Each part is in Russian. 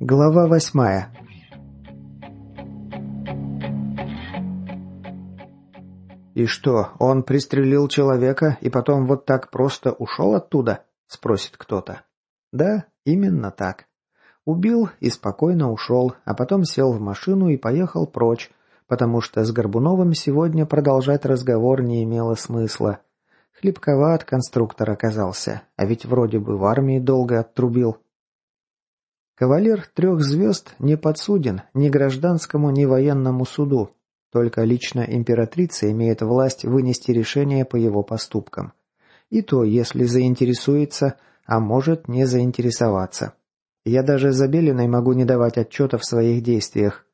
Глава восьмая «И что, он пристрелил человека и потом вот так просто ушел оттуда?» – спросит кто-то. «Да, именно так. Убил и спокойно ушел, а потом сел в машину и поехал прочь, потому что с Горбуновым сегодня продолжать разговор не имело смысла. Хлебковат конструктор оказался, а ведь вроде бы в армии долго оттрубил». Кавалер трех звезд не подсуден ни гражданскому, ни военному суду, только лично императрица имеет власть вынести решение по его поступкам. И то, если заинтересуется, а может не заинтересоваться. Я даже Забелиной могу не давать отчета в своих действиях.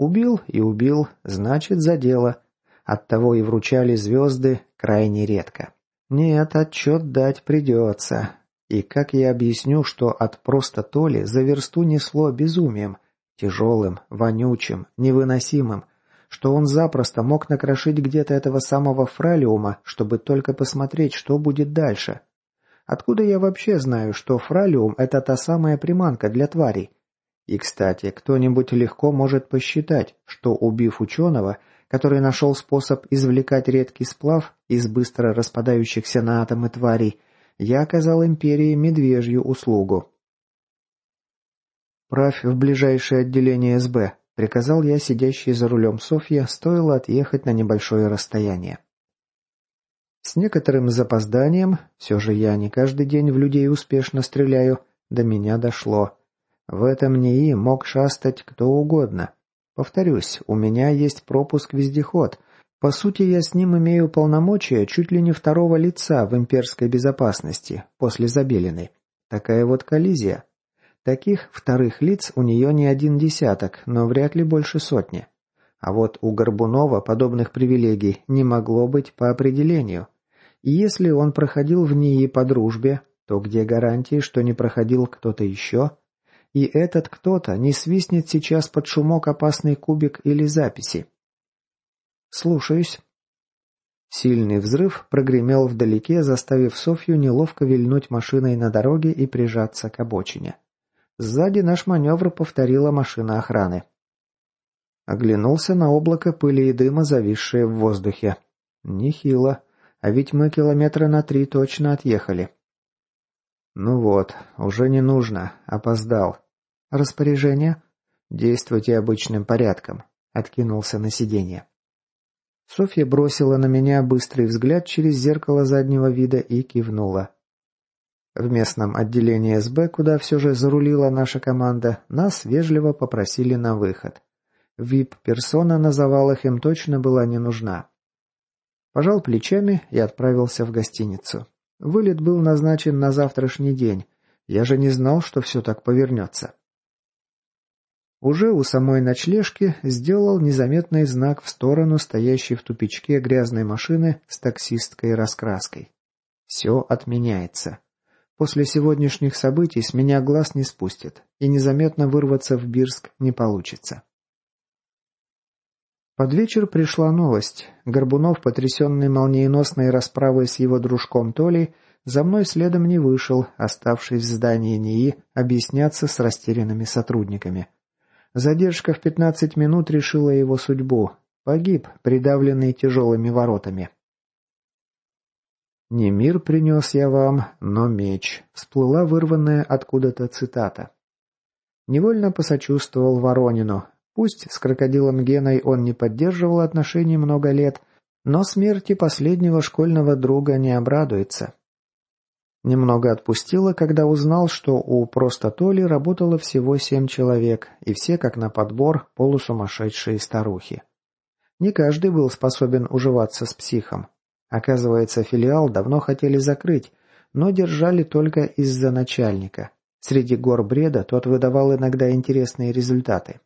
Убил и убил, значит за дело. Оттого и вручали звезды крайне редко. Нет, отчет дать придется. И как я объясню, что от просто Толи за версту несло безумием, тяжелым, вонючим, невыносимым, что он запросто мог накрошить где-то этого самого фралиума, чтобы только посмотреть, что будет дальше. Откуда я вообще знаю, что фралиум – это та самая приманка для тварей? И, кстати, кто-нибудь легко может посчитать, что, убив ученого, который нашел способ извлекать редкий сплав из быстро распадающихся на атомы тварей, я оказал империи медвежью услугу. «Правь в ближайшее отделение СБ», Приказал я сидящей за рулем Софье, стоило отъехать на небольшое расстояние. С некоторым запозданием, все же я не каждый день в людей успешно стреляю, до меня дошло. В этом НИИ мог шастать кто угодно. Повторюсь, у меня есть пропуск-вездеход. По сути, я с ним имею полномочия чуть ли не второго лица в имперской безопасности, после Забелиной. Такая вот коллизия. Таких вторых лиц у нее не один десяток, но вряд ли больше сотни. А вот у Горбунова подобных привилегий не могло быть по определению. И если он проходил в НИИ по дружбе, то где гарантии, что не проходил кто-то еще? И этот кто-то не свистнет сейчас под шумок опасный кубик или записи. «Слушаюсь». Сильный взрыв прогремел вдалеке, заставив Софью неловко вильнуть машиной на дороге и прижаться к обочине. Сзади наш маневр повторила машина охраны. Оглянулся на облако пыли и дыма, зависшее в воздухе. Нехило. А ведь мы километра на три точно отъехали. Ну вот, уже не нужно. Опоздал. Распоряжение? Действуйте обычным порядком. Откинулся на сиденье. Софья бросила на меня быстрый взгляд через зеркало заднего вида и кивнула. В местном отделении СБ, куда все же зарулила наша команда, нас вежливо попросили на выход. ВИП-персона на завалах им точно была не нужна. Пожал плечами и отправился в гостиницу. Вылет был назначен на завтрашний день. Я же не знал, что все так повернется. Уже у самой ночлежки сделал незаметный знак в сторону стоящей в тупичке грязной машины с таксисткой раскраской. Все отменяется. После сегодняшних событий с меня глаз не спустят, и незаметно вырваться в Бирск не получится. Под вечер пришла новость. Горбунов, потрясенный молниеносной расправой с его дружком Толей, за мной следом не вышел, оставшись в здании НИИ объясняться с растерянными сотрудниками. Задержка в 15 минут решила его судьбу. Погиб, придавленный тяжелыми воротами. «Не мир принес я вам, но меч», — всплыла вырванная откуда-то цитата. Невольно посочувствовал Воронину. Пусть с крокодилом Геной он не поддерживал отношений много лет, но смерти последнего школьного друга не обрадуется. Немного отпустило, когда узнал, что у просто Толи работало всего семь человек, и все, как на подбор, полусумасшедшие старухи. Не каждый был способен уживаться с психом. Оказывается, филиал давно хотели закрыть, но держали только из-за начальника. Среди гор бреда тот выдавал иногда интересные результаты.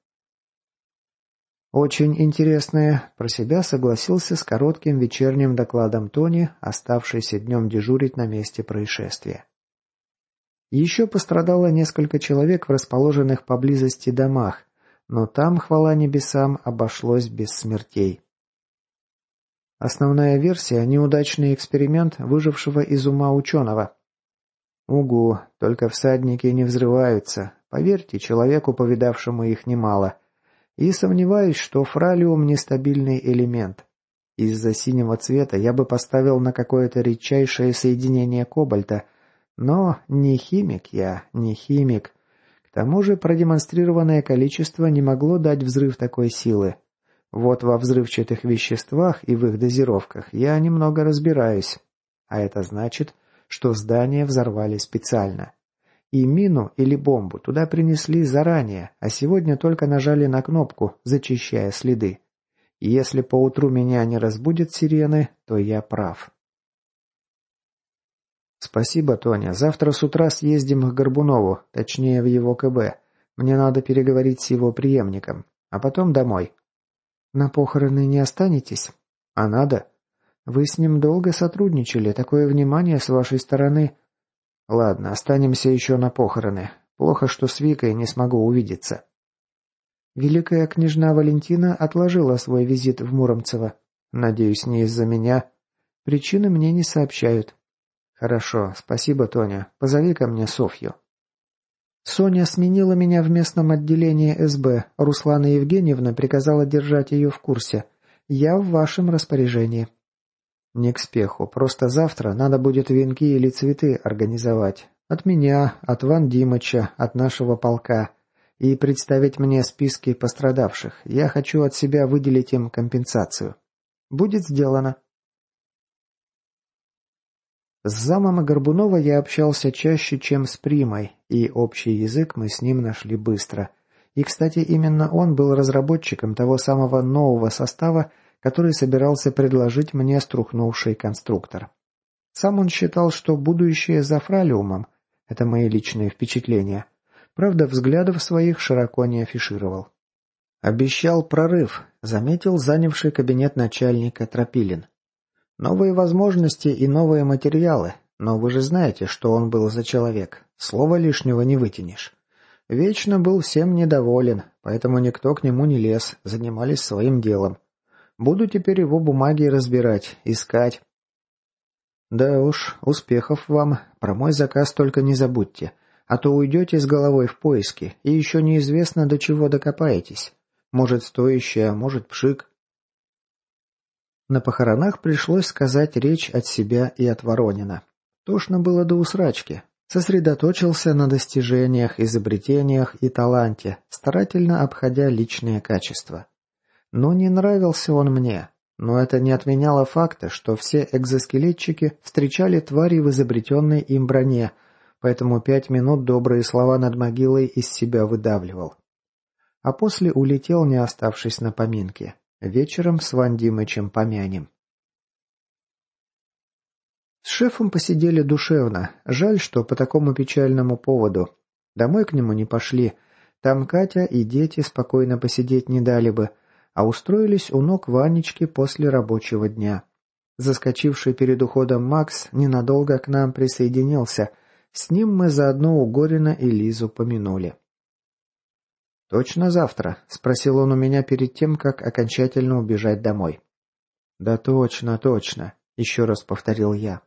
Очень интересные, про себя согласился с коротким вечерним докладом Тони, оставшийся днем дежурить на месте происшествия. Еще пострадало несколько человек в расположенных поблизости домах, но там, хвала небесам, обошлось без смертей. Основная версия – неудачный эксперимент выжившего из ума ученого. Угу, только всадники не взрываются. Поверьте, человеку, повидавшему их немало. И сомневаюсь, что фралиум – нестабильный элемент. Из-за синего цвета я бы поставил на какое-то редчайшее соединение кобальта, но не химик я, не химик. К тому же продемонстрированное количество не могло дать взрыв такой силы, вот во взрывчатых веществах и в их дозировках я немного разбираюсь. А это значит, что здание взорвали специально. И мину или бомбу туда принесли заранее, а сегодня только нажали на кнопку, зачищая следы. И если поутру меня не разбудят сирены, то я прав. «Спасибо, Тоня. Завтра с утра съездим к Горбунову, точнее в его КБ. Мне надо переговорить с его преемником. А потом домой. «На похороны не останетесь?» «А надо?» «Вы с ним долго сотрудничали, такое внимание с вашей стороны...» «Ладно, останемся еще на похороны. Плохо, что с Викой не смогу увидеться». Великая княжна Валентина отложила свой визит в Муромцево. Надеюсь, не из-за меня. Причины мне не сообщают. Хорошо, спасибо, Тоня. Позови ко мне Софью. Соня сменила меня в местном отделении СБ. Руслана Евгеньевна приказала держать ее в курсе. Я в вашем распоряжении. Не к спеху. Просто завтра надо будет венки или цветы организовать. От меня, от Ван Димыча, от нашего полка. И представить мне списки пострадавших. Я хочу от себя выделить им компенсацию. Будет сделано. С замом Горбунова я общался чаще, чем с Примой, и общий язык мы с ним нашли быстро. И, кстати, именно он был разработчиком того самого нового состава, который собирался предложить мне струхнувший конструктор. Сам он считал, что будущее за фралиумом – это мои личные впечатления. Правда, взглядов своих широко не афишировал. Обещал прорыв, заметил занявший кабинет начальника Тропилин. Новые возможности и новые материалы, но вы же знаете, что он был за человек. Слова лишнего не вытянешь. Вечно был всем недоволен, поэтому никто к нему не лез, занимались своим делом. Буду теперь его бумаги разбирать, искать. Да уж, успехов вам. Про мой заказ только не забудьте. А то уйдете с головой в поиски, и еще неизвестно, до чего докопаетесь. Может, стоящее, а может, пшик. На похоронах пришлось сказать речь от себя и от Воронина. Тошно было до усрачки. Сосредоточился на достижениях, изобретениях и таланте, старательно обходя личные качества. Но не нравился он мне. Но это не отменяло факта, что все экзоскелетчики встречали твари в изобретенной им броне, поэтому пять минут добрые слова над могилой из себя выдавливал. А после улетел, не оставшись на поминке. Вечером с Ван Димычем помянем. С шефом посидели душевно. Жаль, что по такому печальному поводу. Домой к нему не пошли. Там Катя и дети спокойно посидеть не дали бы, а устроились у ног Ванечки после рабочего дня. Заскочивший перед уходом Макс ненадолго к нам присоединился. С ним мы заодно у Горина и Лизу помянули. «Точно завтра?» – спросил он у меня перед тем, как окончательно убежать домой. «Да точно, точно», – еще раз повторил я.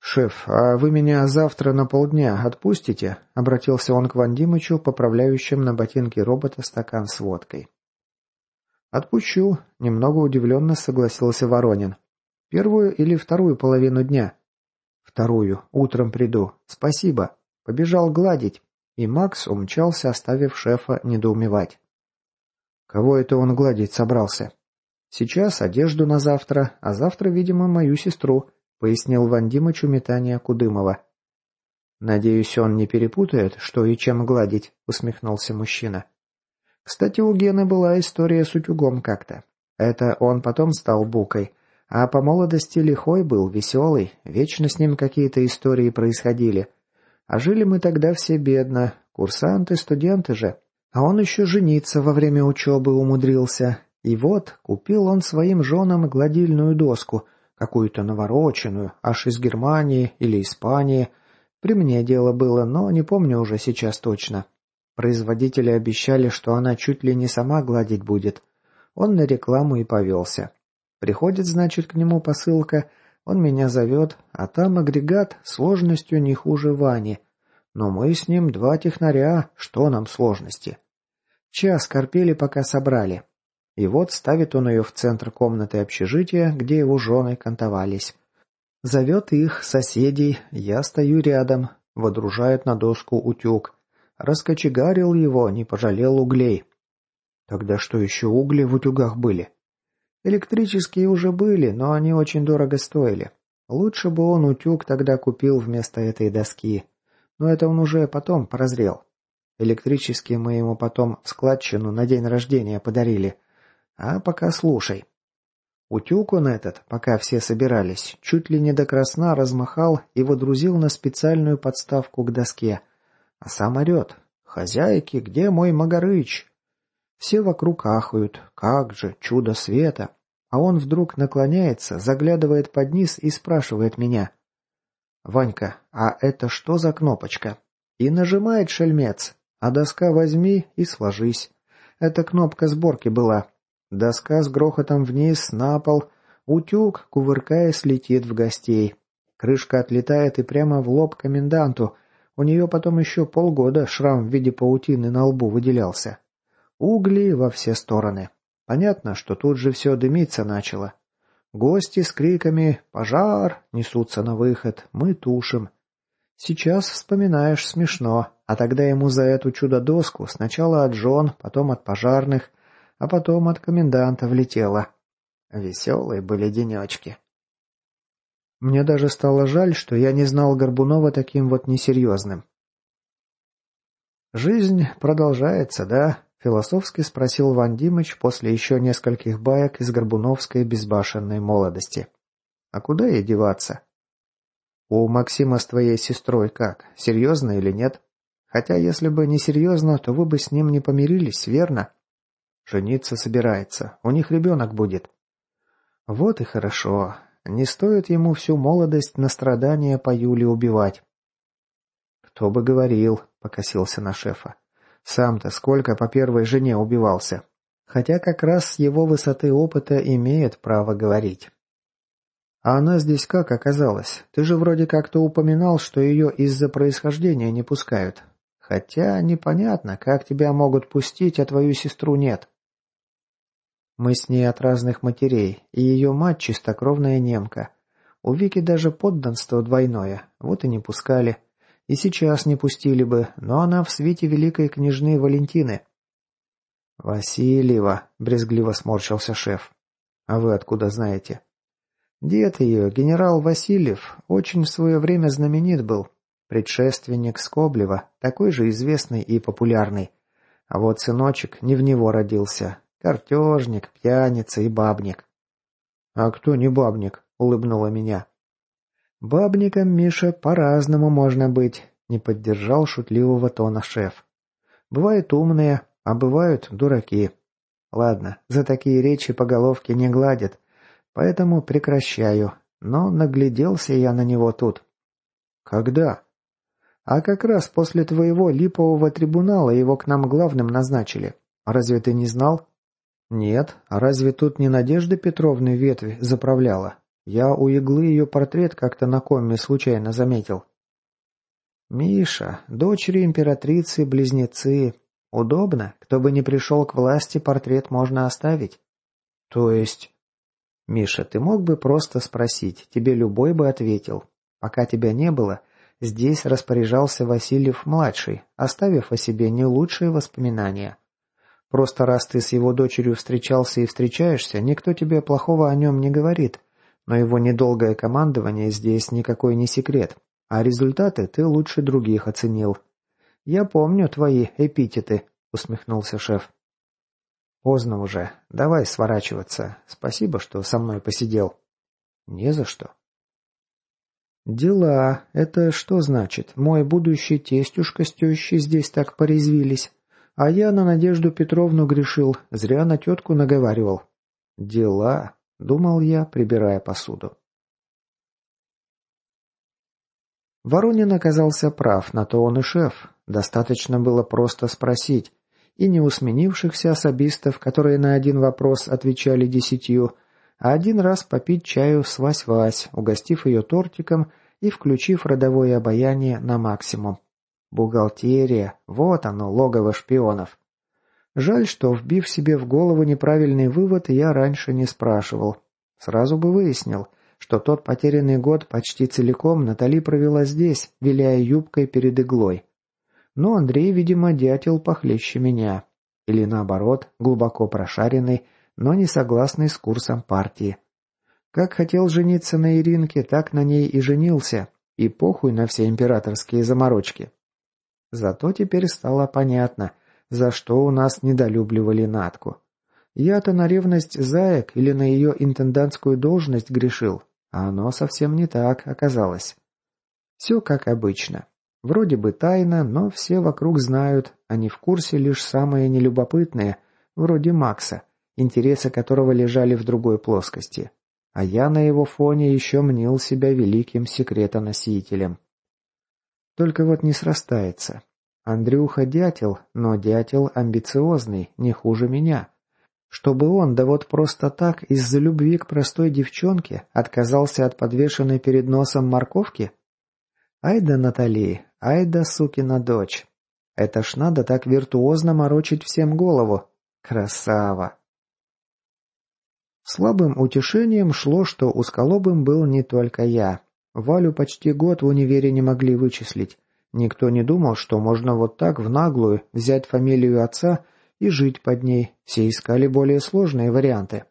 «Шеф, а вы меня завтра на полдня отпустите?» – обратился он к Ван Димычу, поправляющим на ботинке робота стакан с водкой. «Отпущу», – немного удивленно согласился Воронин. «Первую или вторую половину дня?» «Вторую. Утром приду. Спасибо. Побежал гладить». И Макс умчался, оставив шефа недоумевать. Кого это он гладить собрался? Сейчас одежду на завтра, а завтра, видимо, мою сестру, пояснил Ван Димычу метание Кудымова. «Надеюсь, он не перепутает, что и чем гладить», — усмехнулся мужчина. «Кстати, у Гены была история с утюгом как-то. Это он потом стал букой, а по молодости лихой был, веселый, вечно с ним какие-то истории происходили. А жили мы тогда все бедно, курсанты, студенты же. А он еще жениться во время учебы умудрился. И вот, купил он своим женам гладильную доску, какую-то навороченную, аж из Германии или Испании. При мне дело было, но не помню уже сейчас точно. Производители обещали, что она чуть ли не сама гладить будет. Он на рекламу и повелся. Приходит, значит, к нему посылка, он меня зовет, а там агрегат сложностью не хуже Вани. Но мы с ним два технаря, что нам сложности? Час корпели, пока собрали. И вот ставит он ее в центр комнаты общежития, где его жены кантовались. Зовет их, соседей, я стою рядом, водружает на доску утюг. Раскочегарил его, не пожалел углей. Тогда что еще угли в утюгах были? Электрические уже были, но они очень дорого стоили. Лучше бы он утюг тогда купил вместо этой доски. Но это он уже потом прозрел. Электрические мы ему потом в складчину на день рождения подарили. А пока слушай. Утюг он этот, пока все собирались, чуть ли не до красна размахал и водрузил на специальную подставку к доске. А сам орет. «Хозяйки, где мой Магарыч?» Все вокруг ахают. Как же, чудо света! А он вдруг наклоняется, заглядывает под низ и спрашивает меня. «Ванька, а это что за кнопочка?» И нажимает шельмец. А доска возьми и сложись. Это кнопка сборки была. Доска с грохотом вниз, на пол. Утюг, кувыркаясь, летит в гостей. Крышка отлетает и прямо в лоб коменданту. У нее потом еще полгода шрам в виде паутины на лбу выделялся. Угли во все стороны. Понятно, что тут же все дымиться начало. Гости с криками «Пожар!» несутся на выход. Мы тушим. Сейчас вспоминаешь смешно, а тогда ему за эту чудо-доску сначала от жен, потом от пожарных, а потом от коменданта влетело. Веселые были денечки. Мне даже стало жаль, что я не знал Горбунова таким вот несерьезным. «Жизнь продолжается, да?» — философски спросил Ван Димыч после еще нескольких баек из горбуновской безбашенной молодости. «А куда ей деваться?» «У Максима с твоей сестрой как? Серьезно или нет? Хотя, если бы не серьезно, то вы бы с ним не помирились, верно?» «Жениться собирается. У них ребенок будет». «Вот и хорошо. Не стоит ему всю молодость на страдания по Юле убивать». «Кто бы говорил», — покосился на шефа. «Сам-то сколько по первой жене убивался?» Хотя как раз с его высоты опыта имеет право говорить. А она здесь как оказалась? Ты же вроде как-то упоминал, что ее из-за происхождения не пускают. Хотя непонятно, как тебя могут пустить, а твою сестру нет. Мы с ней от разных матерей, и ее мать чистокровная немка. У Вики даже подданство двойное, вот и не пускали. И сейчас не пустили бы, но она в свете великой княжны Валентины. «Васильева», — брезгливо сморщился шеф. «А вы откуда знаете?» Дед ее, генерал Васильев, очень в свое время знаменит был. Предшественник Скоблева, такой же известный и популярный. А вот сыночек не в него родился. Картежник, пьяница и бабник. «А кто не бабник?» — улыбнула меня. «Бабником, Миша, по-разному можно быть», — не поддержал шутливого тона шеф. «Бывают умные, а бывают дураки. Ладно, за такие речи по головке не гладят. Поэтому прекращаю. Но нагляделся я на него тут. Когда? А как раз после твоего липового трибунала его к нам главным назначили. Разве ты не знал? Нет. А разве тут не Надежда Петровна ветвь заправляла? Я у иглы ее портрет как-то на коме случайно заметил. Миша, дочери императрицы, близнецы. Удобно, кто бы не пришел к власти, портрет можно оставить. То есть... «Миша, ты мог бы просто спросить, тебе любой бы ответил. Пока тебя не было, здесь распоряжался Васильев-младший, оставив о себе не лучшие воспоминания. Просто раз ты с его дочерью встречался и встречаешься, никто тебе плохого о нем не говорит, но его недолгое командование здесь никакой не секрет, а результаты ты лучше других оценил. Я помню твои эпитеты», — усмехнулся шеф. Поздно уже. Давай сворачиваться. Спасибо, что со мной посидел. Не за что. Дела. Это что значит? Мой будущий тестюшка с тещей здесь так порезвились. А я на Надежду Петровну грешил. Зря на тетку наговаривал. Дела. Думал я, прибирая посуду. Воронин оказался прав, на то он и шеф. Достаточно было просто спросить, и не у сменившихся особистов, которые на один вопрос отвечали десятью, а один раз попить чаю с Вась-Вась, угостив ее тортиком и включив родовое обаяние на максимум. Бухгалтерия, вот оно, логово шпионов. Жаль, что, вбив себе в голову неправильный вывод, я раньше не спрашивал. Сразу бы выяснил, что тот потерянный год почти целиком Натали провела здесь, виляя юбкой перед иглой. Но Андрей, видимо, дятел похлеще меня. Или наоборот, глубоко прошаренный, но не согласный с курсом партии. Как хотел жениться на Иринке, так на ней и женился, и похуй на все императорские заморочки. Зато теперь стало понятно, за что у нас недолюбливали Натку. Я-то на ревность заек или на ее интендантскую должность грешил, а оно совсем не так оказалось. Все как обычно. Вроде бы тайна, но все вокруг знают, они в курсе лишь самые нелюбопытные, вроде Макса, интересы которого лежали в другой плоскости. А я на его фоне еще мнил себя великим секретоносителем. Только вот не срастается. Андрюха дятел, но дятел амбициозный, не хуже меня. Чтобы он, да вот просто так, из-за любви к простой девчонке, отказался от подвешенной перед носом морковки? Ай да Натали, ай сукина дочь. Это ж надо так виртуозно морочить всем голову. Красава. Слабым утешением шло, что усколобым был не только я. Валю почти год в универе не могли вычислить. Никто не думал, что можно вот так в наглую взять фамилию отца и жить под ней. Все искали более сложные варианты.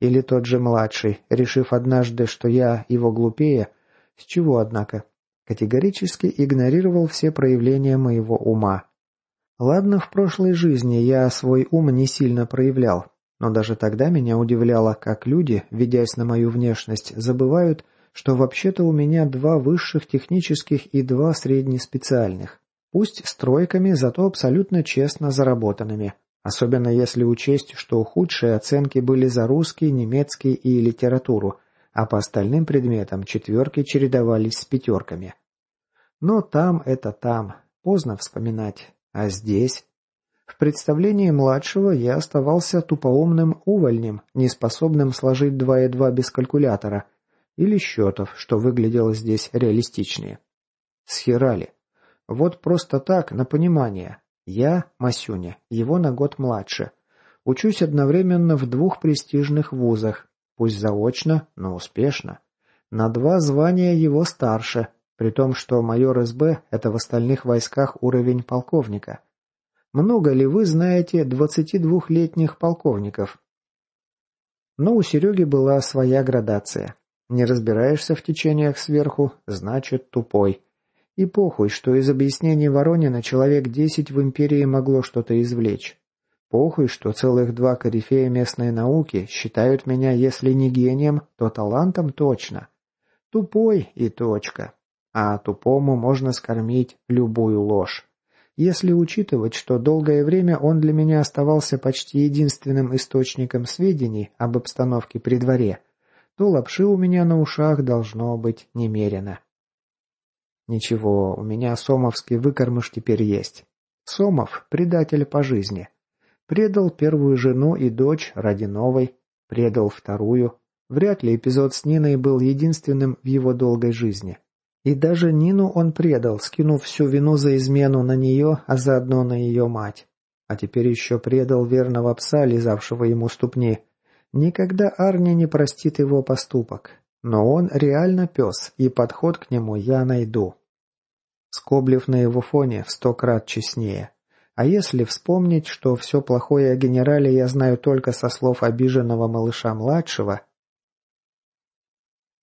Или тот же младший, решив однажды, что я его глупее, с чего, однако, категорически игнорировал все проявления моего ума. Ладно, в прошлой жизни я свой ум не сильно проявлял, но даже тогда меня удивляло, как люди, ведясь на мою внешность, забывают, что вообще-то у меня два высших технических и два среднеспециальных. Пусть с тройками, зато абсолютно честно заработанными. Особенно если учесть, что худшие оценки были за русский, немецкий и литературу, а по остальным предметам четверки чередовались с пятерками. Но там это там, поздно вспоминать. А здесь? В представлении младшего я оставался тупоумным увольнем, неспособным сложить два и два без калькулятора – или счетов, что выглядело здесь реалистичнее. Схерали. Вот просто так, на понимание. Я, Масюня, его на год младше. Учусь одновременно в двух престижных вузах, пусть заочно, но успешно. На два звания его старше, при том, что майор СБ – это в остальных войсках уровень полковника. Много ли вы знаете 22-летних полковников? Но у Сереги была своя градация. Не разбираешься в течениях сверху, значит тупой. И похуй, что из объяснений Воронина человек десять в империи могло что-то извлечь. Похуй, что целых два корифея местной науки считают меня, если не гением, то талантом точно. Тупой и точка. А тупому можно скормить любую ложь. Если учитывать, что долгое время он для меня оставался почти единственным источником сведений об обстановке при дворе – то лапши у меня на ушах должно быть немерено. Ничего, у меня сомовский выкормыш теперь есть. Сомов – предатель по жизни. Предал первую жену и дочь ради новой, предал вторую. Вряд ли эпизод с Ниной был единственным в его долгой жизни. И даже Нину он предал, скинув всю вину за измену на нее, а заодно на ее мать. А теперь еще предал верного пса, лизавшего ему ступни, Никогда Арни не простит его поступок. Но он реально пес, и подход к нему я найду. Скоблев на его фоне в сто крат честнее. А если вспомнить, что все плохое о генерале я знаю только со слов обиженного малыша-младшего...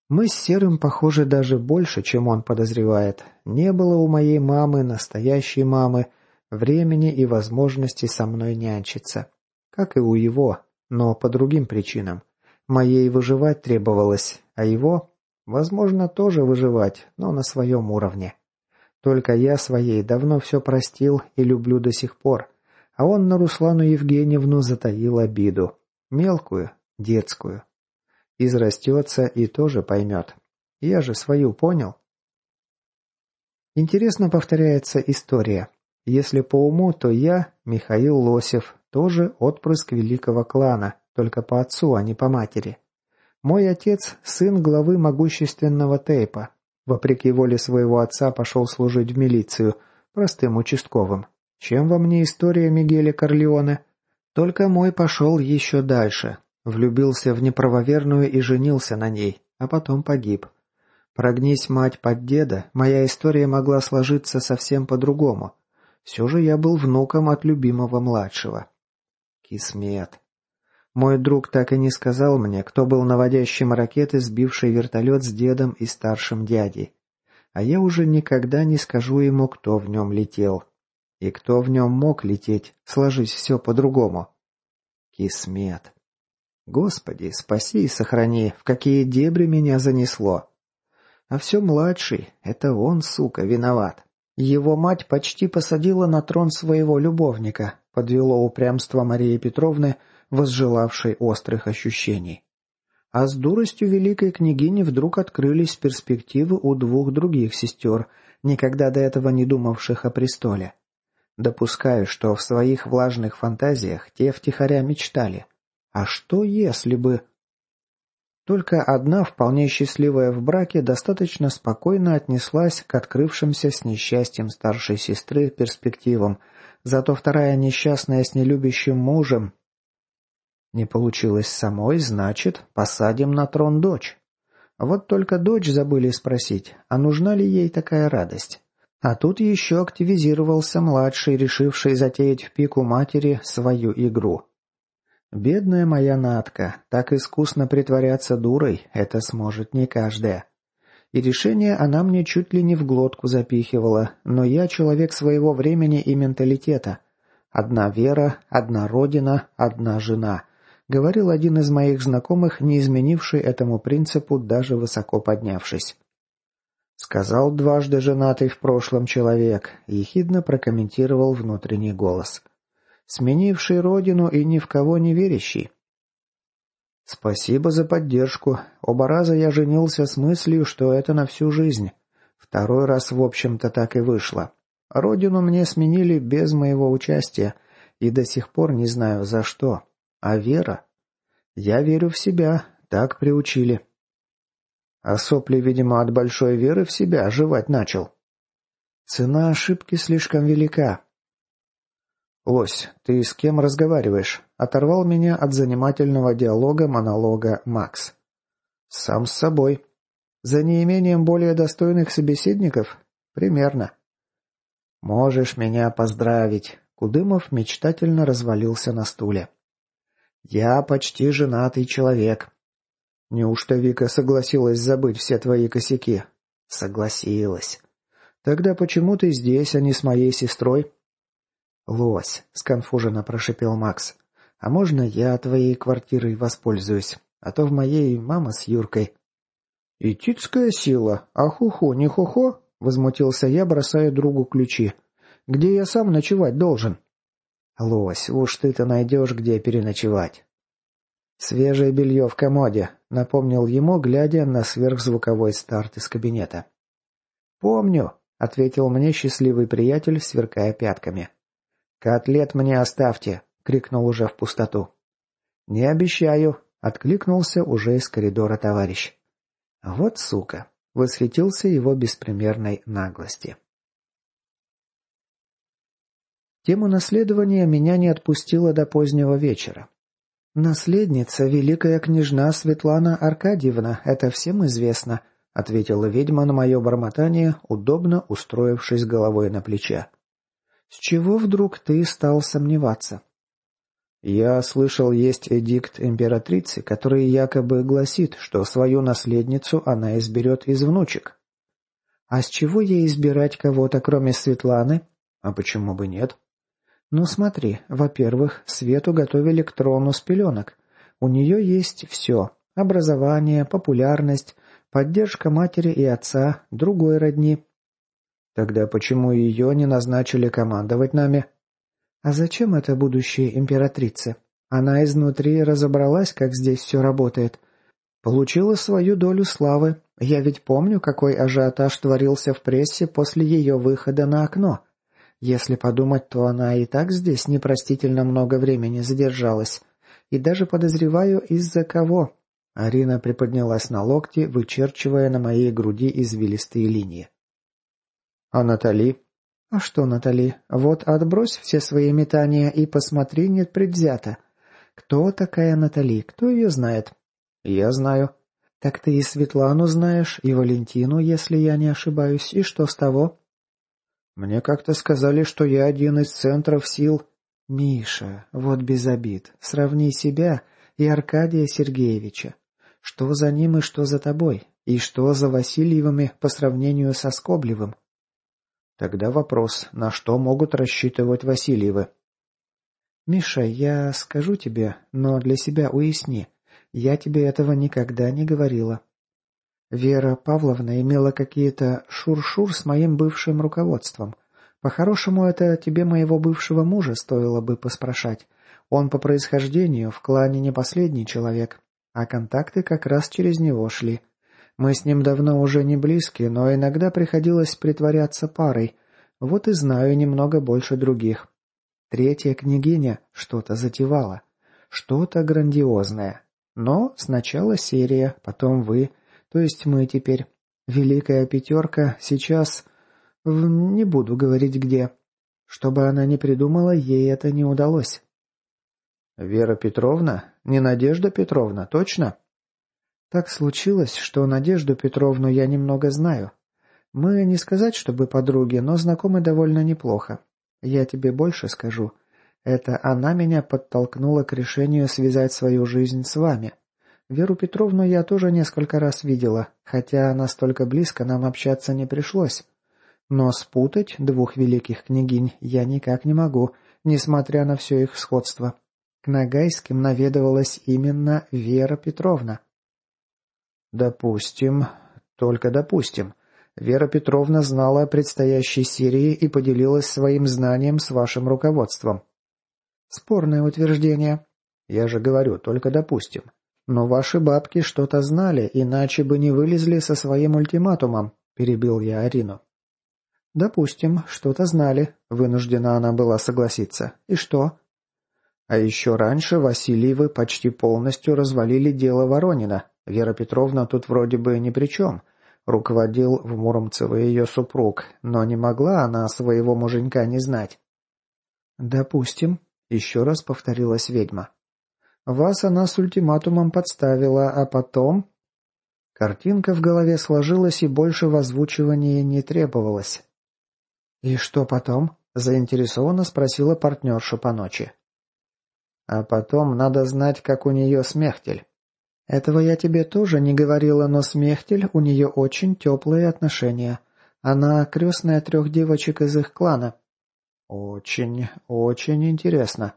Мы с Серым похожи даже больше, чем он подозревает. Не было у моей мамы, настоящей мамы, времени и возможности со мной нянчиться. Как и у его, но по другим причинам. Моей выживать требовалось, а его, возможно, тоже выживать, но на своем уровне. Только я своей давно все простил и люблю до сих пор, а он на Руслану Евгеньевну затаил обиду. Мелкую, детскую. Израстется и тоже поймет. Я же свою понял. Интересно повторяется история. Если по уму, то я, Михаил Лосев, тоже отпрыск великого клана, только по отцу, а не по матери. Мой отец – сын главы могущественного Тейпа. Вопреки воле своего отца пошел служить в милицию, простым участковым. Чем во мне история Мигеля Корлеоне? Только мой пошел еще дальше. Влюбился в неправоверную и женился на ней, а потом погиб. Прогнись мать под деда, моя история могла сложиться совсем по-другому. Все же я был внуком от любимого младшего. Кисмет. Мой друг так и не сказал мне, кто был наводящим ракеты, сбивший вертолет с дедом и старшим дядей. А я уже никогда не скажу ему, кто в нем летел. И кто в нем мог лететь, сложись все по-другому. Кисмет. Господи, спаси и сохрани, в какие дебри меня занесло. А все младший, это он, сука, виноват. Его мать почти посадила на трон своего любовника, подвело упрямство Марии Петровны, возжелавшей острых ощущений. А с дуростью великой княгини вдруг открылись перспективы у двух других сестер, никогда до этого не думавших о престоле. Допускаю, что в своих влажных фантазиях те втихаря мечтали. А что если бы... Только одна, вполне счастливая в браке, достаточно спокойно отнеслась к открывшимся с несчастьем старшей сестры перспективам, зато вторая несчастная с нелюбящим мужем. Не получилось самой, значит, посадим на трон дочь. Вот только дочь забыли спросить, а нужна ли ей такая радость. А тут еще активизировался младший, решивший затеять в пику матери свою игру. Бедная моя Натка, так искусно притворяться дурой, это сможет не каждая. И решение она мне чуть ли не в глотку запихивала, но я человек своего времени и менталитета. Одна вера, одна родина, одна жена, говорил один из моих знакомых, не изменивший этому принципу, даже высоко поднявшись. Сказал дважды женатый в прошлом человек, ехидно прокомментировал внутренний голос – сменивший родину и ни в кого не верящий. Спасибо за поддержку. Оба раза я женился с мыслью, что это на всю жизнь. Второй раз, в общем-то, так и вышло. Родину мне сменили без моего участия, и до сих пор не знаю за что. А вера? Я верю в себя, так приучили. А сопли, видимо, от большой веры в себя оживать начал. Цена ошибки слишком велика. «Лось, ты с кем разговариваешь?» – оторвал меня от занимательного диалога монолога Макс. «Сам с собой. За неимением более достойных собеседников? Примерно». «Можешь меня поздравить», – Кудымов мечтательно развалился на стуле. «Я почти женатый человек». «Неужто Вика согласилась забыть все твои косяки?» «Согласилась». «Тогда почему ты здесь, а не с моей сестрой?» «Лось», — сконфуженно прошипел Макс. «А можно я твоей квартирой воспользуюсь? А то в моей мама с Юркой». «Итицкая сила? А хухо, не хухо?» — возмутился я, бросая другу ключи. «Где я сам ночевать должен?» «Лось, уж ты-то найдешь, где переночевать». «Свежее белье в комоде», — напомнил ему, глядя на сверхзвуковой старт из кабинета. «Помню», — ответил мне счастливый приятель, сверкая пятками. «Котлет мне оставьте!» — крикнул уже в пустоту. «Не обещаю!» — откликнулся уже из коридора товарищ. «Вот сука!» — восхитился его беспримерной наглости. Тему наследования меня не отпустила до позднего вечера. «Наследница, великая княжна Светлана Аркадьевна, это всем известно», — ответила ведьма на мое бормотание, удобно устроившись головой на плече. С чего вдруг ты стал сомневаться? Я слышал, есть эдикт императрицы, который якобы гласит, что свою наследницу она изберет из внучек. А с чего ей избирать кого-то, кроме Светланы? А почему бы нет? Ну смотри, во-первых, Свету готовили к трону с пеленок. У нее есть все. Образование, популярность, поддержка матери и отца, другой родни. Тогда почему ее не назначили командовать нами? А зачем это будущей императрице? Она изнутри разобралась, как здесь все работает. Получила свою долю славы. Я ведь помню, какой ажиотаж творился в прессе после ее выхода на окно. Если подумать, то она и так здесь непростительно много времени задержалась. И даже подозреваю, из-за кого. Арина приподнялась на локти, вычерчивая на моей груди извилистые линии. «А Натали?» «А что, Натали, вот отбрось все свои метания и посмотри нет предвзято. Кто такая Натали? Кто ее знает?» «Я знаю». «Так ты и Светлану знаешь, и Валентину, если я не ошибаюсь. И что с того?» «Мне как-то сказали, что я один из центров сил». «Миша, вот без обид. Сравни себя и Аркадия Сергеевича. Что за ним и что за тобой? И что за Васильевыми по сравнению со Скоблевым?» Тогда вопрос, на что могут рассчитывать Васильевы? «Миша, я скажу тебе, но для себя уясни. Я тебе этого никогда не говорила. Вера Павловна имела какие-то шур-шур с моим бывшим руководством. По-хорошему, это тебе моего бывшего мужа стоило бы поспрашать. Он по происхождению в клане не последний человек, а контакты как раз через него шли. Мы с ним давно уже не близки, но иногда приходилось притворяться парой. Вот и знаю немного больше других. Третья княгиня что-то затевала. Что-то грандиозное. Но сначала серия, потом вы, то есть мы теперь. Великая пятерка сейчас... Не буду говорить где. Чтобы она не придумала, ей это не удалось. «Вера Петровна? Не Надежда Петровна, точно?» Так случилось, что Надежду Петровну я немного знаю. Мы не сказать, чтобы подруги, но знакомы довольно неплохо. Я тебе больше скажу. Это она меня подтолкнула к решению связать свою жизнь с вами. Веру Петровну я тоже несколько раз видела, хотя настолько близко нам общаться не пришлось. Но спутать двух великих княгинь я никак не могу, несмотря на все их сходство. К Нагайским наведывалась именно Вера Петровна. Допустим, только допустим. Вера Петровна знала о предстоящей серии и поделилась своим знанием с вашим руководством. Спорное утверждение. Я же говорю, только допустим. Но ваши бабки что-то знали, иначе бы не вылезли со своим ультиматумом, перебил я Арину. Допустим, что-то знали, вынуждена она была согласиться. И что? А еще раньше Васильевы почти полностью развалили дело Воронина, Вера Петровна тут вроде бы ни при чем. Руководил в Муромцево ее супруг, но не могла она своего муженька не знать. «Допустим», — еще раз повторилась ведьма. «Вас она с ультиматумом подставила, а потом...» Картинка в голове сложилась и больше в не требовалось. «И что потом?» — заинтересованно спросила партнерша по ночи. «А потом надо знать, как у нее смехтель. «Этого я тебе тоже не говорила, но с Мехтель у нее очень теплые отношения. Она крестная трех девочек из их клана». «Очень, очень интересно».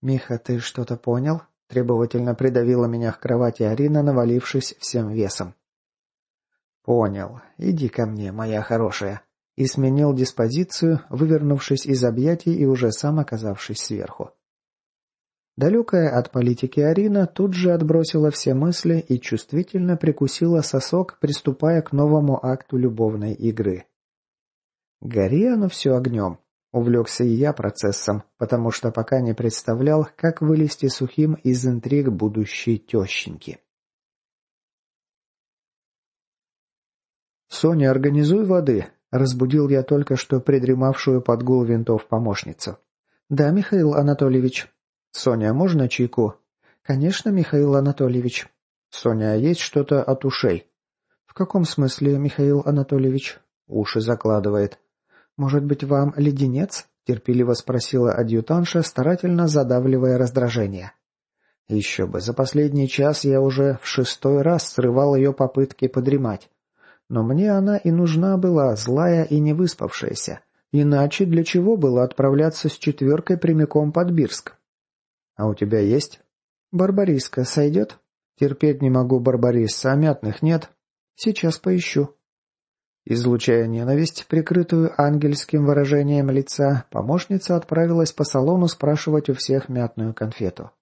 «Миха, ты что-то понял?» Требовательно придавила меня к кровати Арина, навалившись всем весом. «Понял. Иди ко мне, моя хорошая». И сменил диспозицию, вывернувшись из объятий и уже сам оказавшись сверху. Далекая от политики Арина тут же отбросила все мысли и чувствительно прикусила сосок, приступая к новому акту любовной игры. Гори оно все огнем. Увлекся и я процессом, потому что пока не представлял, как вылезти сухим из интриг будущей тещеньки. «Соня, организуй воды», — разбудил я только что придремавшую под гул винтов помощницу. «Да, Михаил Анатольевич», «Соня, можно чайку?» «Конечно, Михаил Анатольевич». «Соня, а есть что-то от ушей?» «В каком смысле, Михаил Анатольевич?» «Уши закладывает». «Может быть, вам леденец?» – терпеливо спросила адъютанша, старательно задавливая раздражение. Еще бы, за последний час я уже в шестой раз срывал ее попытки подремать. Но мне она и нужна была, злая и невыспавшаяся. Иначе для чего было отправляться с четверкой прямиком под Бирск? «А у тебя есть?» «Барбариска сойдет?» «Терпеть не могу барбариса, а мятных нет?» «Сейчас поищу». Излучая ненависть, прикрытую ангельским выражением лица, помощница отправилась по салону спрашивать у всех мятную конфету.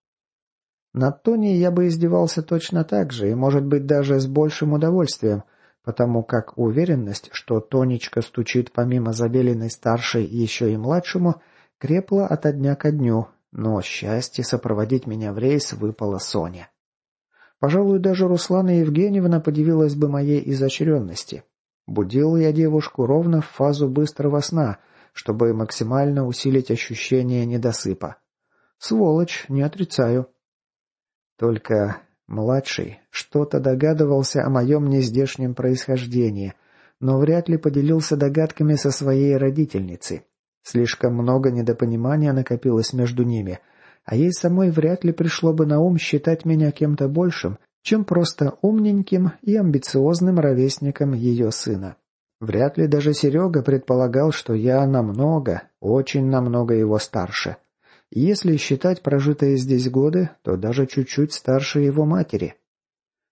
Над Тони я бы издевался точно так же, и, может быть, даже с большим удовольствием, потому как уверенность, что Тонечка стучит помимо Забелиной старшей еще и младшему, крепла ото дня ко дню, но счастье сопроводить меня в рейс выпало Соне. Пожалуй, даже Руслана Евгеньевна подивилась бы моей изощренности. Будил я девушку ровно в фазу быстрого сна, чтобы максимально усилить ощущение недосыпа. Сволочь, не отрицаю. Только младший что-то догадывался о моем нездешнем происхождении, но вряд ли поделился догадками со своей родительницей. Слишком много недопонимания накопилось между ними, а ей самой вряд ли пришло бы на ум считать меня кем-то большим, чем просто умненьким и амбициозным ровесником ее сына. Вряд ли даже Серега предполагал, что я намного, очень намного его старше. Если считать прожитые здесь годы, то даже чуть-чуть старше его матери.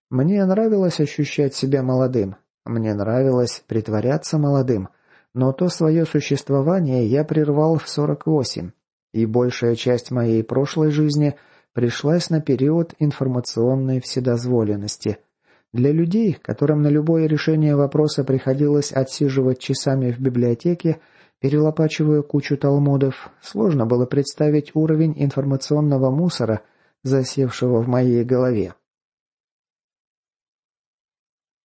Мне нравилось ощущать себя молодым, мне нравилось притворяться молодым, но то свое существование я прервал в 48, и большая часть моей прошлой жизни – пришлась на период информационной вседозволенности. Для людей, которым на любое решение вопроса приходилось отсиживать часами в библиотеке, перелопачивая кучу талмудов, сложно было представить уровень информационного мусора, засевшего в моей голове.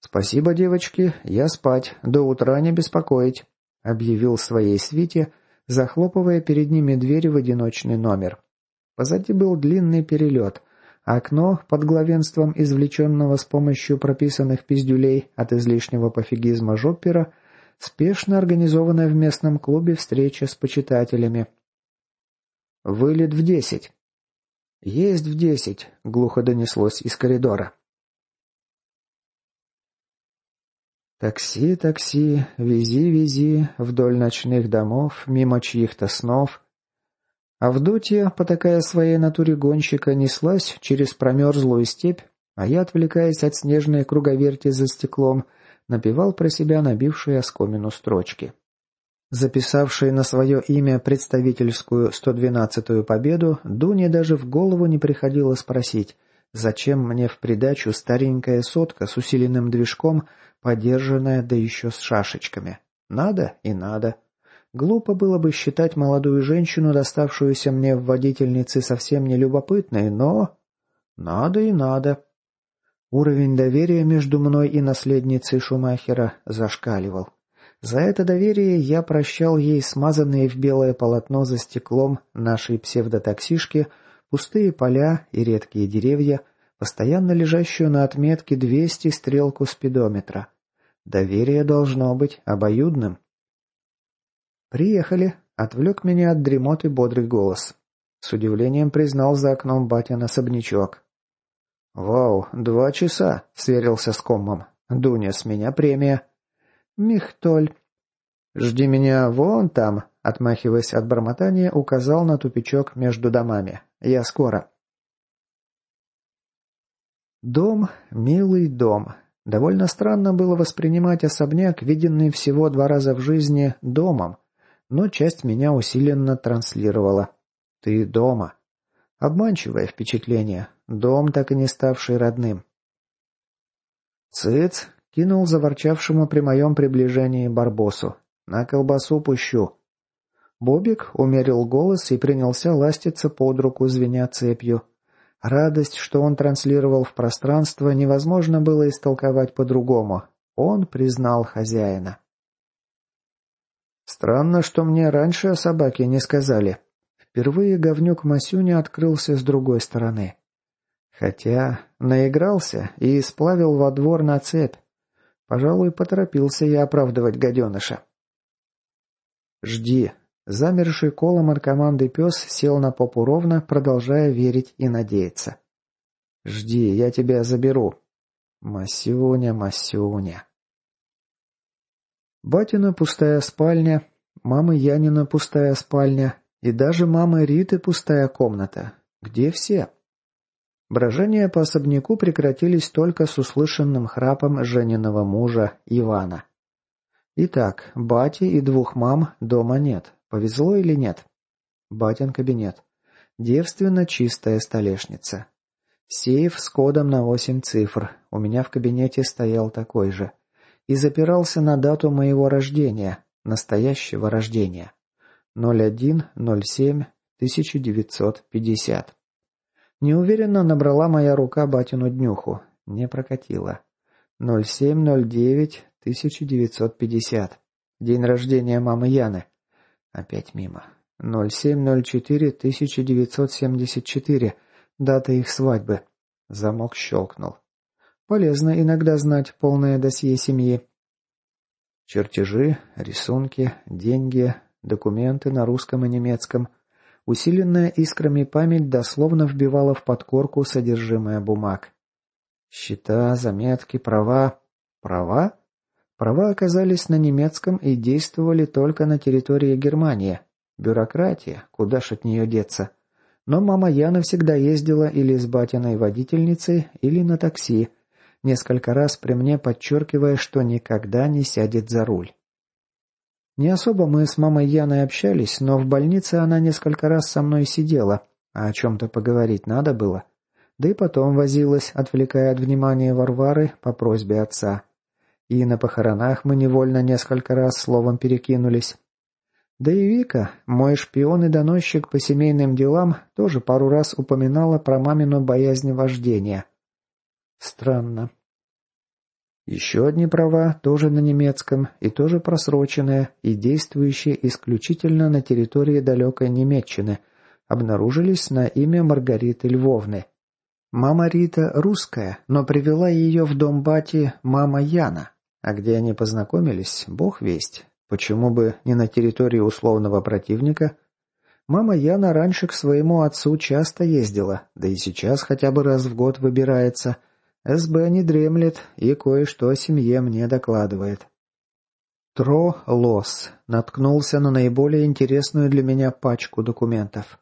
«Спасибо, девочки, я спать, до утра не беспокоить», — объявил своей свите, захлопывая перед ними дверь в одиночный номер. Позади был длинный перелет. Окно под главенством извлеченного с помощью прописанных пиздюлей от излишнего пофигизма Жоппера спешно организованная в местном клубе встреча с почитателями. «Вылет в десять». «Есть в десять», — глухо донеслось из коридора. Такси, такси, вези, вези, вдоль ночных домов, мимо чьих-то снов, Авдотья, потакая своей натуре гонщика, неслась через промерзлую степь, а я, отвлекаясь от снежной круговерти за стеклом, напевал про себя набившие оскомину строчки. Записавший на свое имя представительскую 112-ю победу, Дуне даже в голову не приходило спросить, зачем мне в придачу старенькая сотка с усиленным движком, подержанная да еще с шашечками. Надо и надо. Глупо было бы считать молодую женщину, доставшуюся мне в водительнице, совсем не любопытной, но... Надо и надо. Уровень доверия между мной и наследницей Шумахера зашкаливал. За это доверие я прощал ей смазанные в белое полотно за стеклом нашей псевдотаксишки, пустые поля и редкие деревья, постоянно лежащую на отметке 200 стрелку спидометра. Доверие должно быть обоюдным. «Приехали», — отвлек меня от дремоты бодрый голос. С удивлением признал за окном батин особнячок. «Вау, два часа», — сверился с коммом. «Дуня, с меня премия». «Михтоль». «Жди меня вон там», — отмахиваясь от бормотания, указал на тупичок между домами. «Я скоро». Дом, милый дом. Довольно странно было воспринимать особняк, виденный всего два раза в жизни, домом но часть меня усиленно транслировала. «Ты дома». Обманчивое впечатление. Дом, так и не ставший родным. «Цыц!» — кинул заворчавшему при моем приближении Барбосу. «На колбасу пущу». Бобик умерил голос и принялся ластиться под руку, звеня цепью. Радость, что он транслировал в пространство, невозможно было истолковать по-другому. Он признал хозяина. Странно, что мне раньше о собаке не сказали. Впервые говнюк Масюня открылся с другой стороны. Хотя наигрался и сплавил во двор на цепь. Пожалуй, поторопился я оправдывать гаденыша. «Жди». Замерший колом от команды пес сел на попу ровно, продолжая верить и надеяться. «Жди, я тебя заберу». «Масюня, Масюня». Батина пустая спальня, мамы Янина пустая спальня и даже мамы Риты пустая комната. Где все? Брожения по особняку прекратились только с услышанным храпом Жениного мужа Ивана. Итак, бати и двух мам дома нет. Повезло или нет? Батин кабинет. Девственно чистая столешница. Сейф с кодом на восемь цифр. У меня в кабинете стоял такой же и запирался на дату моего рождения, настоящего рождения. 01.07.1950. Неуверенно набрала моя рука батину днюху. Не прокатила. 0709-1950. День рождения мамы Яны. Опять мимо. 0704-1974. Дата их свадьбы. Замок щелкнул. Полезно иногда знать полное досье семьи. Чертежи, рисунки, деньги, документы на русском и немецком. Усиленная искрами память дословно вбивала в подкорку содержимое бумаг. Счета, заметки, права. Права? Права оказались на немецком и действовали только на территории Германии. Бюрократия, куда ж от нее деться. Но мама Яна всегда ездила или с батиной водительницей, или на такси, несколько раз при мне подчеркивая, что никогда не сядет за руль. Не особо мы с мамой Яной общались, но в больнице она несколько раз со мной сидела, а о чем-то поговорить надо было. Да и потом возилась, отвлекая от внимания Варвары по просьбе отца. И на похоронах мы невольно несколько раз словом перекинулись. Да и Вика, мой шпион и доносчик по семейным делам, тоже пару раз упоминала про мамину боязнь вождения – Странно. Еще одни права, тоже на немецком, и тоже просроченные, и действующие исключительно на территории далекой Немеччины, обнаружились на имя Маргариты Львовны. Мама Рита русская, но привела ее в дом бати мама Яна. А где они познакомились, бог весть. Почему бы не на территории условного противника? Мама Яна раньше к своему отцу часто ездила, да и сейчас хотя бы раз в год выбирается – СБ не дремлет и кое-что о семье мне докладывает. Тро Лос наткнулся на наиболее интересную для меня пачку документов.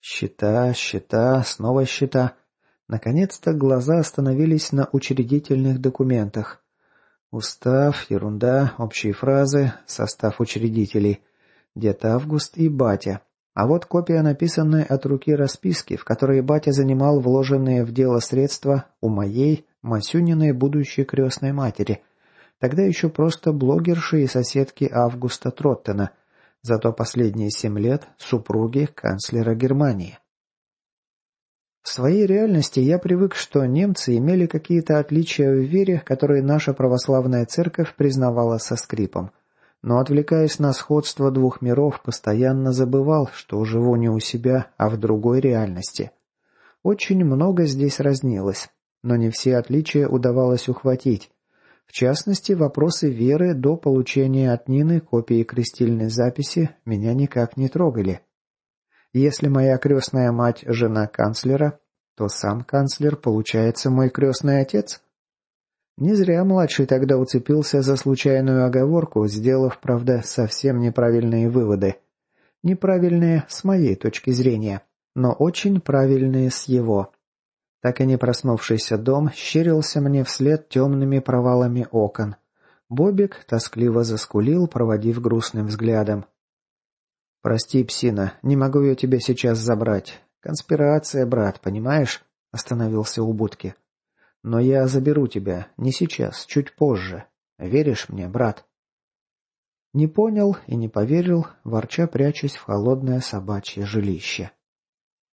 Счета, счета, снова счета. Наконец-то глаза остановились на учредительных документах. Устав, ерунда, общие фразы, состав учредителей. Дед Август и батя. А вот копия написанной от руки расписки, в которой батя занимал вложенные в дело средства у моей, Масюниной будущей крестной матери, тогда еще просто блогерши и соседки Августа Троттена, зато последние семь лет супруги канцлера Германии. В своей реальности я привык, что немцы имели какие-то отличия в вере, которые наша православная церковь признавала со скрипом – но, отвлекаясь на сходство двух миров, постоянно забывал, что живу не у себя, а в другой реальности. Очень много здесь разнилось, но не все отличия удавалось ухватить. В частности, вопросы веры до получения от Нины копии крестильной записи меня никак не трогали. Если моя крестная мать – жена канцлера, то сам канцлер получается мой крестный отец – не зря младший тогда уцепился за случайную оговорку, сделав, правда, совсем неправильные выводы. Неправильные с моей точки зрения, но очень правильные с его. Так и не проснувшийся дом щерился мне вслед темными провалами окон. Бобик тоскливо заскулил, проводив грустным взглядом. «Прости, псина, не могу я тебя сейчас забрать. Конспирация, брат, понимаешь?» Остановился у будки. Но я заберу тебя, не сейчас, чуть позже. Веришь мне, брат?» Не понял и не поверил, ворча прячась в холодное собачье жилище.